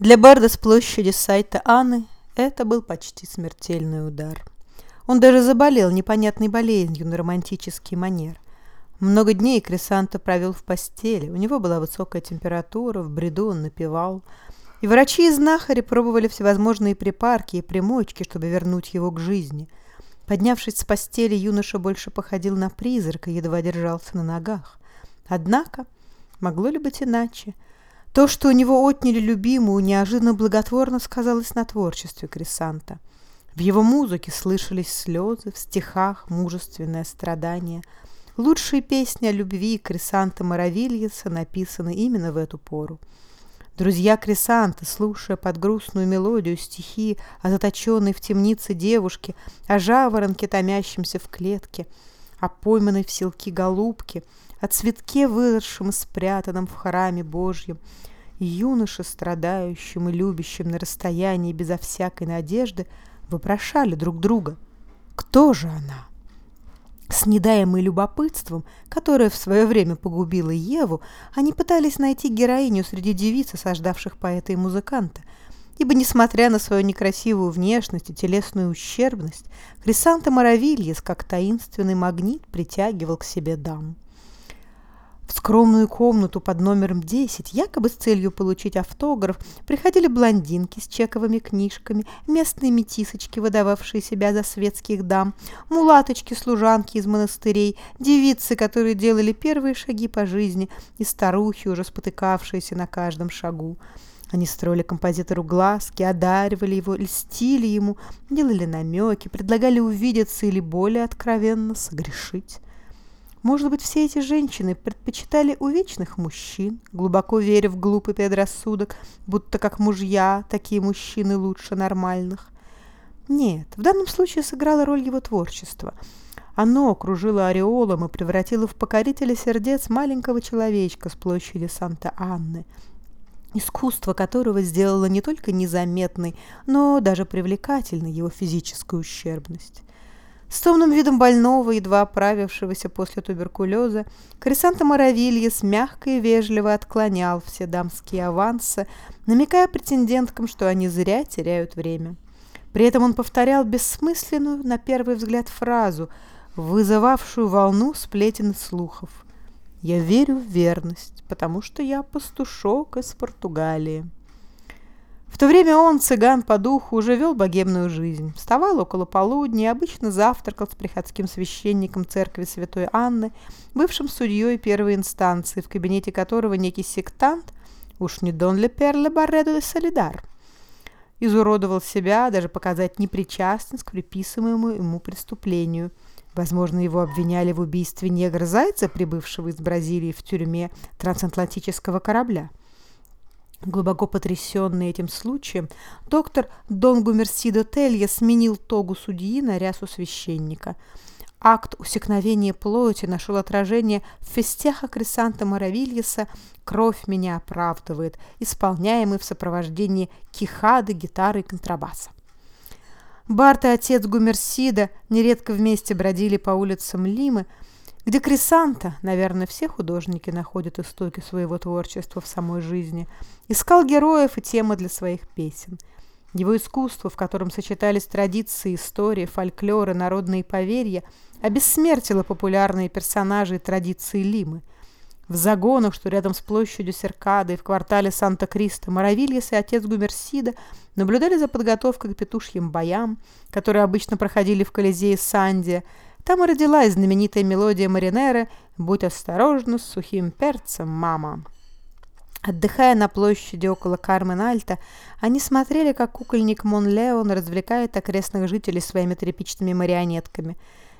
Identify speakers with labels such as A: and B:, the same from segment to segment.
A: Для Барда с площади сайта Анны это был почти смертельный удар. Он даже заболел непонятной болезнью на романтический манер. Много дней Крисанта провел в постели, у него была высокая температура, в бреду он напевал. И врачи и знахари пробовали всевозможные припарки и примочки, чтобы вернуть его к жизни. Поднявшись с постели, юноша больше походил на призрака, едва держался на ногах. Однако, могло ли быть иначе? То, что у него отняли любимую, неожиданно благотворно сказалось на творчестве Крисанта. В его музыке слышались слезы, в стихах мужественное страдание. Лучшие песни о любви Крисанта Моровильеса написаны именно в эту пору. Друзья Крисанта, слушая под грустную мелодию стихи о заточенной в темнице девушке, о жаворонке, томящемся в клетке, о пойманной в селки голубке – о цветке, выросшем и спрятанном в храме Божьем, юноше, страдающим и любящим на расстоянии безо всякой надежды, вопрошали друг друга, кто же она? С недаемой любопытством, которое в свое время погубило Еву, они пытались найти героиню среди девиц, осаждавших поэта и музыканта, ибо, несмотря на свою некрасивую внешность и телесную ущербность, Крисанта Моровильес, как таинственный магнит, притягивал к себе дам. В скромную комнату под номером 10, якобы с целью получить автограф, приходили блондинки с чековыми книжками, местные метисочки, выдававшие себя за светских дам, мулаточки-служанки из монастырей, девицы, которые делали первые шаги по жизни, и старухи, уже спотыкавшиеся на каждом шагу. Они строили композитору глазки, одаривали его, льстили ему, делали намеки, предлагали увидеться или более откровенно согрешить. Может быть, все эти женщины предпочитали увечных мужчин, глубоко веря в глупый предрассудок, будто как мужья такие мужчины лучше нормальных. Нет, в данном случае сыграло роль его творчество. Оно окружило ореолом и превратило в покорителя сердец маленького человечка с площади Санта-Анны, искусство которого сделало не только незаметной, но даже привлекательной его физическую ущербность. С томным видом больного, едва оправившегося после туберкулеза, Крисанта Моровильес мягко и вежливо отклонял все дамские авансы, намекая претенденткам, что они зря теряют время. При этом он повторял бессмысленную, на первый взгляд, фразу, вызывавшую волну сплетен и слухов. «Я верю в верность, потому что я пастушок из Португалии». В то время он, цыган по духу, уже вел богемную жизнь. Вставал около полудня и обычно завтракал с приходским священником церкви Святой Анны, бывшим судьей первой инстанции, в кабинете которого некий сектант, уж не Дон Ле Перле Барредо де Солидар, изуродовал себя, даже показать непричастность к приписываемому ему преступлению. Возможно, его обвиняли в убийстве негра-зайца, прибывшего из Бразилии в тюрьме трансатлантического корабля. Глубоко потрясенный этим случаем, доктор Дон Гумерсидо Телья сменил тогу судьи на рясу священника. Акт усекновения плоти нашел отражение в фестяха Крисанта Моровильеса «Кровь меня оправдывает», исполняемый в сопровождении кихады, гитары и контрабаса. Барт и отец Гумерсида нередко вместе бродили по улицам Лимы, где Крисанта, наверное, все художники находят истоки своего творчества в самой жизни, искал героев и темы для своих песен. Его искусство, в котором сочетались традиции, истории, фольклоры, народные поверья, обессмертило популярные персонажи и традиции Лимы. В загонах, что рядом с площадью Серкады и в квартале Санта-Кристо, Моровильес и отец Гумерсида наблюдали за подготовкой к петушьим боям, которые обычно проходили в Колизее Сандия, там и родилась знаменитая мелодия Маринеры «Будь осторожна с сухим перцем, мама». Отдыхая на площади около Кармен-Альта, они смотрели, как кукольник Мон Леон развлекает окрестных жителей своими тряпичными марионетками.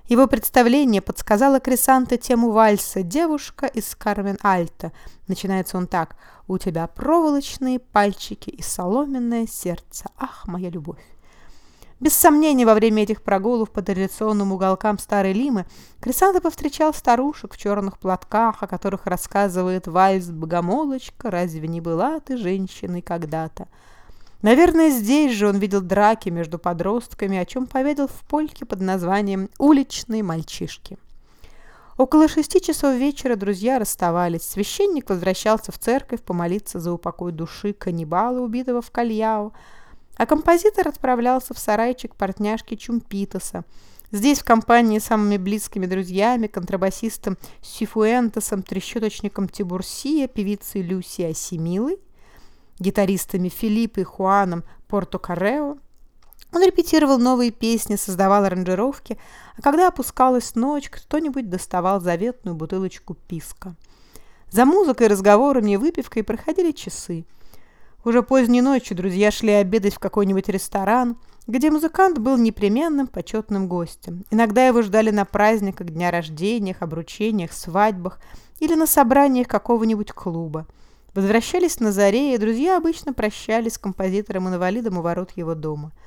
A: Его представление подсказало Крисанте тему вальса «Девушка из Кармен-Альта». Начинается он так «У тебя проволочные пальчики и соломенное сердце. Ах, моя любовь!» Без сомнения, во время этих прогулов по традиционным уголкам Старой Лимы Крисанта повстречал старушек в черных платках, о которых рассказывает вальс «Богомолочка, разве не была ты женщиной когда-то?» Наверное, здесь же он видел драки между подростками, о чем поведал в польке под названием «Уличные мальчишки». Около шести часов вечера друзья расставались. Священник возвращался в церковь помолиться за упокой души каннибала, убитого в Кальяо, а композитор отправлялся в сарайчик портняшки Чумпитоса. Здесь в компании с самыми близкими друзьями, контрабасистом Сифуэнтосом, трещоточником Тибурсия, певицей Люси Асимилой, гитаристами Филиппой и Хуаном Порто-Каррео, он репетировал новые песни, создавал аранжировки, а когда опускалась ночь, кто-нибудь доставал заветную бутылочку писка. За музыкой, разговорами и выпивкой проходили часы. Уже поздней ночью друзья шли обедать в какой-нибудь ресторан, где музыкант был непременным почетным гостем. Иногда его ждали на праздниках, дня рождениях, обручениях, свадьбах или на собраниях какого-нибудь клуба. Возвращались на заре, и друзья обычно прощались с композитором-инвалидом у ворот его дома –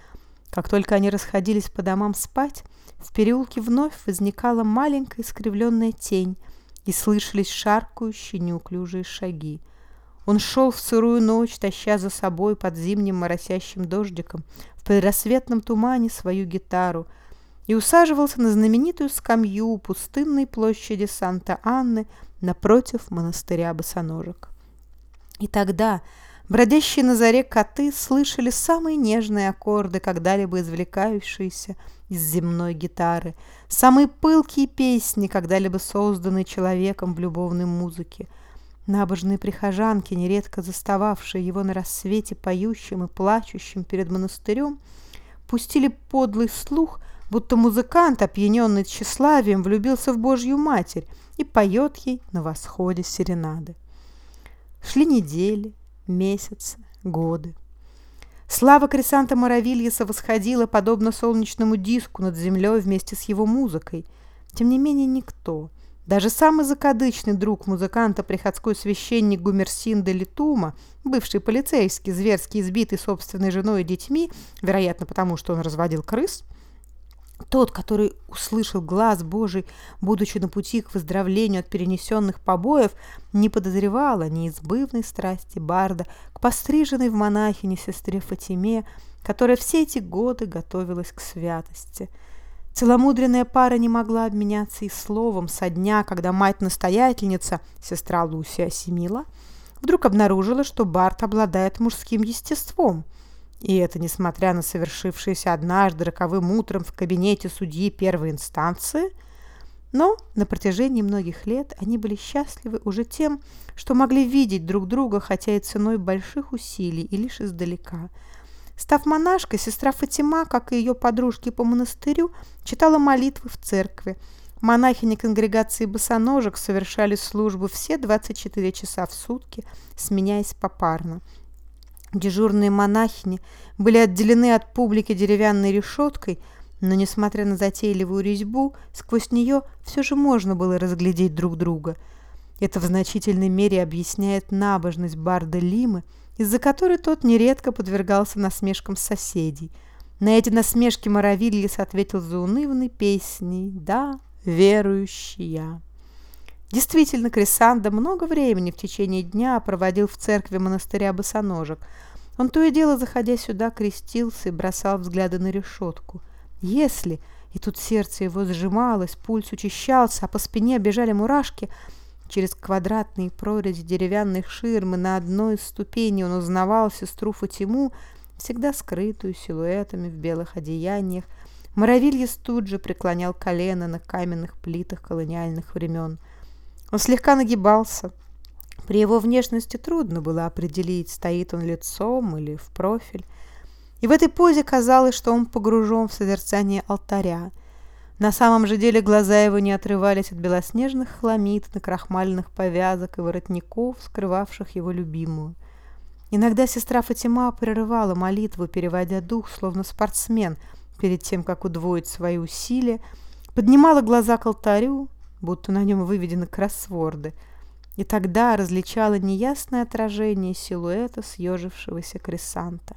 A: как только они расходились по домам спать, в переулке вновь возникала маленькая искривленная тень, и слышались шаркающие неуклюжие шаги. Он шел в сырую ночь, таща за собой под зимним моросящим дождиком в предрассветном тумане свою гитару, и усаживался на знаменитую скамью пустынной площади Санта-Анны напротив монастыря босоножек. И тогда, Бродящие на заре коты слышали самые нежные аккорды, когда-либо извлекающиеся из земной гитары, самые пылкие песни, когда-либо созданные человеком в любовной музыке. Набожные прихожанки, нередко застававшие его на рассвете поющим и плачущим перед монастырем, пустили подлый слух, будто музыкант, опьяненный тщеславием, влюбился в Божью Матерь и поет ей на восходе серенады. Шли недели, месяцы, годы. Слава Крисанта Моравильеса восходила подобно солнечному диску над землей вместе с его музыкой. Тем не менее никто, даже самый закадычный друг музыканта, приходской священник Гумерсин де Литума, бывший полицейский, зверски избитый собственной женой и детьми, вероятно, потому что он разводил крыс, тот, который услышал глаз Божий, будучи на пути к выздоровлению от перенесенных побоев, не подозревал о неизбывной страсти Барда к постриженной в монахине сестре Фатиме, которая все эти годы готовилась к святости. Целомудренная пара не могла обменяться и словом со дня, когда мать-настоятельница, сестра Лусия Семила, вдруг обнаружила, что Барт обладает мужским естеством – и это несмотря на совершившееся однажды роковым утром в кабинете судьи первой инстанции. Но на протяжении многих лет они были счастливы уже тем, что могли видеть друг друга, хотя и ценой больших усилий, и лишь издалека. Став монашкой, сестра Фатима, как и ее подружки по монастырю, читала молитвы в церкви. Монахини конгрегации босоножек совершали службу все 24 часа в сутки, сменяясь попарно. Дежурные монахини были отделены от публики деревянной решеткой, но, несмотря на затейливую резьбу, сквозь нее все же можно было разглядеть друг друга. Это в значительной мере объясняет набожность Барда Лимы, из-за которой тот нередко подвергался насмешкам соседей. На эти насмешки Моровильес ответил заунывной песней «Да, верующая». Действительно, Крисанда много времени в течение дня проводил в церкви монастыря босоножек. Он то и дело, заходя сюда, крестился и бросал взгляды на решетку. Если, и тут сердце его сжималось, пульс учащался, а по спине бежали мурашки, через квадратные прорези деревянных ширмы на одной из ступеней он узнавал сестру Фатиму, всегда скрытую силуэтами в белых одеяниях. Моровильес тут же преклонял колено на каменных плитах колониальных времен – он слегка нагибался. При его внешности трудно было определить, стоит он лицом или в профиль. И в этой позе казалось, что он погружен в созерцание алтаря. На самом же деле глаза его не отрывались от белоснежных хламид, накрахмаленных повязок и воротников, скрывавших его любимую. Иногда сестра Фатима прерывала молитву, переводя дух, словно спортсмен, перед тем, как удвоить свои усилия, поднимала глаза к алтарю, будто на нем выведены кроссворды, и тогда различала неясное отражение силуэта съежившегося кресанта.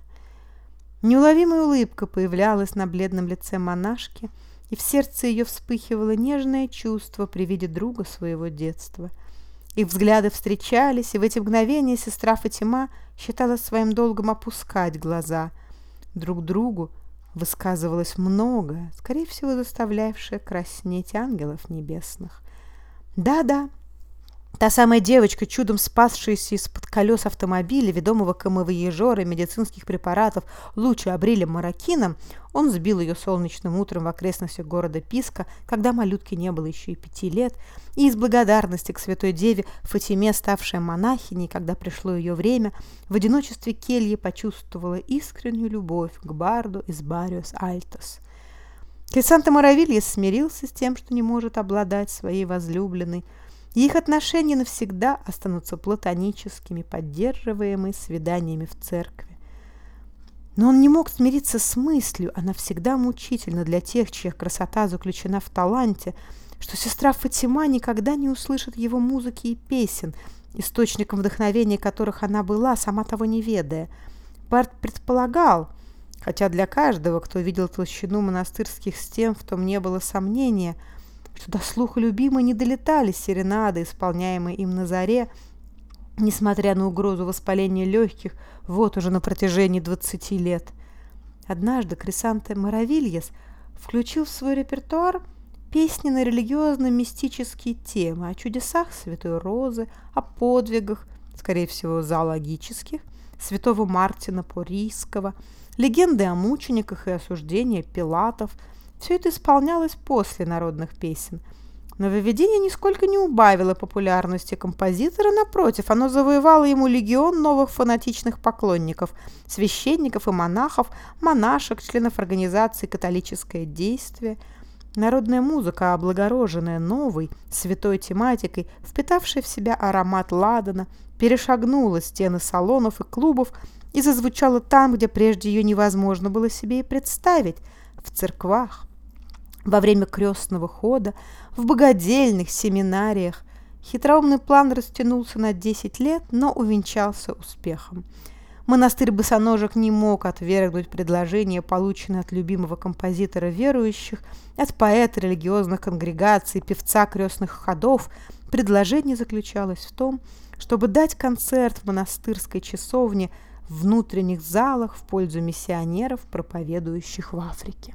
A: Неуловимая улыбка появлялась на бледном лице монашки, и в сердце ее вспыхивало нежное чувство при виде друга своего детства. Их взгляды встречались, и в эти мгновения сестра Фатима считала своим долгом опускать глаза. Друг другу высказывалось многое, скорее всего, заставлявшее краснеть ангелов небесных. Да-да, Та самая девочка, чудом спасшаяся из-под колес автомобиля, ведомого камовоежора медицинских препаратов Лучи Абрилем Маракином, он сбил ее солнечным утром в окрестностях города Писка, когда малютке не было еще и пяти лет, и из благодарности к святой деве Фатиме, ставшая монахиней, когда пришло ее время, в одиночестве кельи почувствовала искреннюю любовь к барду из Бариус Альтос. Крисанта Моравильес смирился с тем, что не может обладать своей возлюбленной, их отношения навсегда останутся платоническими, поддерживаемыми свиданиями в церкви. Но он не мог смириться с мыслью, она всегда мучительна для тех, чья красота заключена в таланте, что сестра Фатима никогда не услышит его музыки и песен, источником вдохновения которых она была, сама того не ведая. Барт предполагал, хотя для каждого, кто видел толщину монастырских стен, в том не было сомнения – что до слуха любимой не долетали серенады, исполняемые им на заре, несмотря на угрозу воспаления легких вот уже на протяжении 20 лет. Однажды Крисанте Моравильес включил в свой репертуар песни на религиозно-мистические темы о чудесах Святой Розы, о подвигах, скорее всего, зоологических, святого Мартина Порийского, легенды о мучениках и осуждения Пилатов – все это исполнялось после народных песен. Нововведение нисколько не убавило популярности композитора, напротив, оно завоевало ему легион новых фанатичных поклонников, священников и монахов, монашек, членов организации «Католическое действие». Народная музыка, облагороженная новой, святой тематикой, впитавшая в себя аромат ладана, перешагнула стены салонов и клубов и зазвучала там, где прежде ее невозможно было себе и представить – в церквах, во время крестного хода, в богадельных семинариях. Хитроумный план растянулся на 10 лет, но увенчался успехом. Монастырь босоножек не мог отвергнуть предложение, полученное от любимого композитора верующих, от поэта религиозных конгрегаций, певца крестных ходов. Предложение заключалось в том, чтобы дать концерт в монастырской часовне – внутренних залах в пользу миссионеров, проповедующих в Африке.